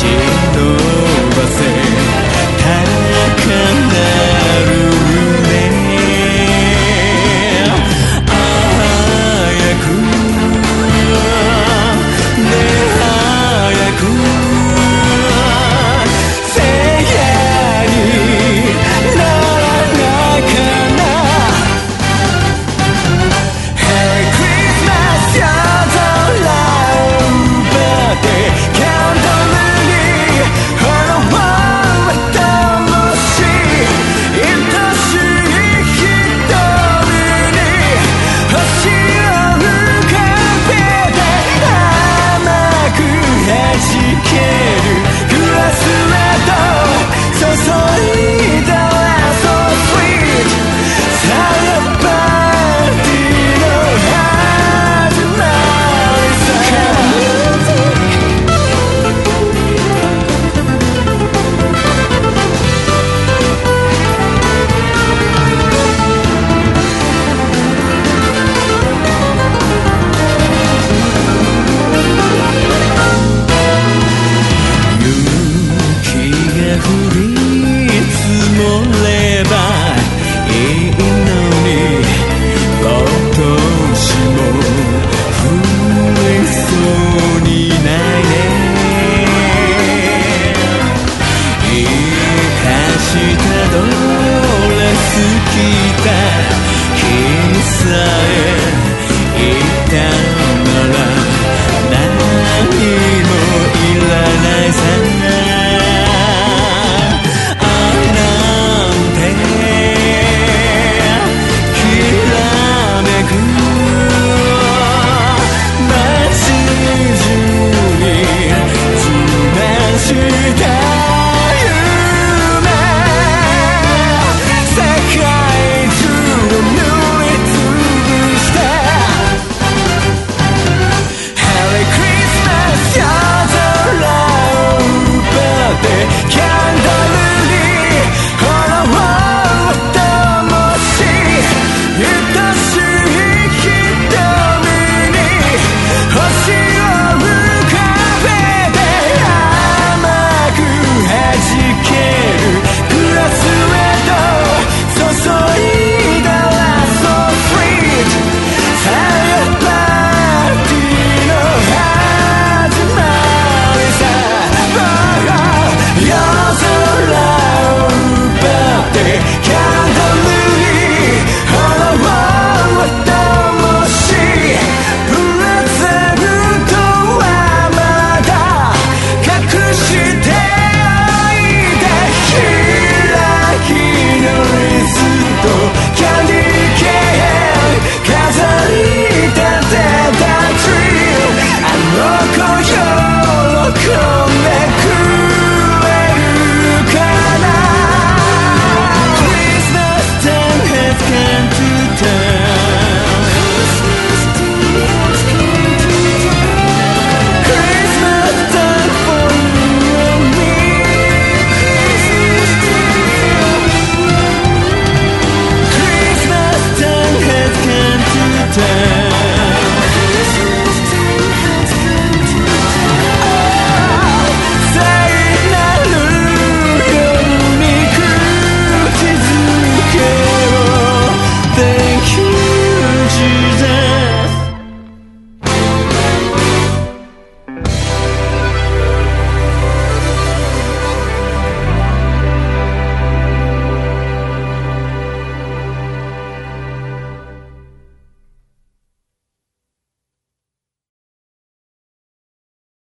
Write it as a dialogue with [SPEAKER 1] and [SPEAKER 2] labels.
[SPEAKER 1] 忍ば down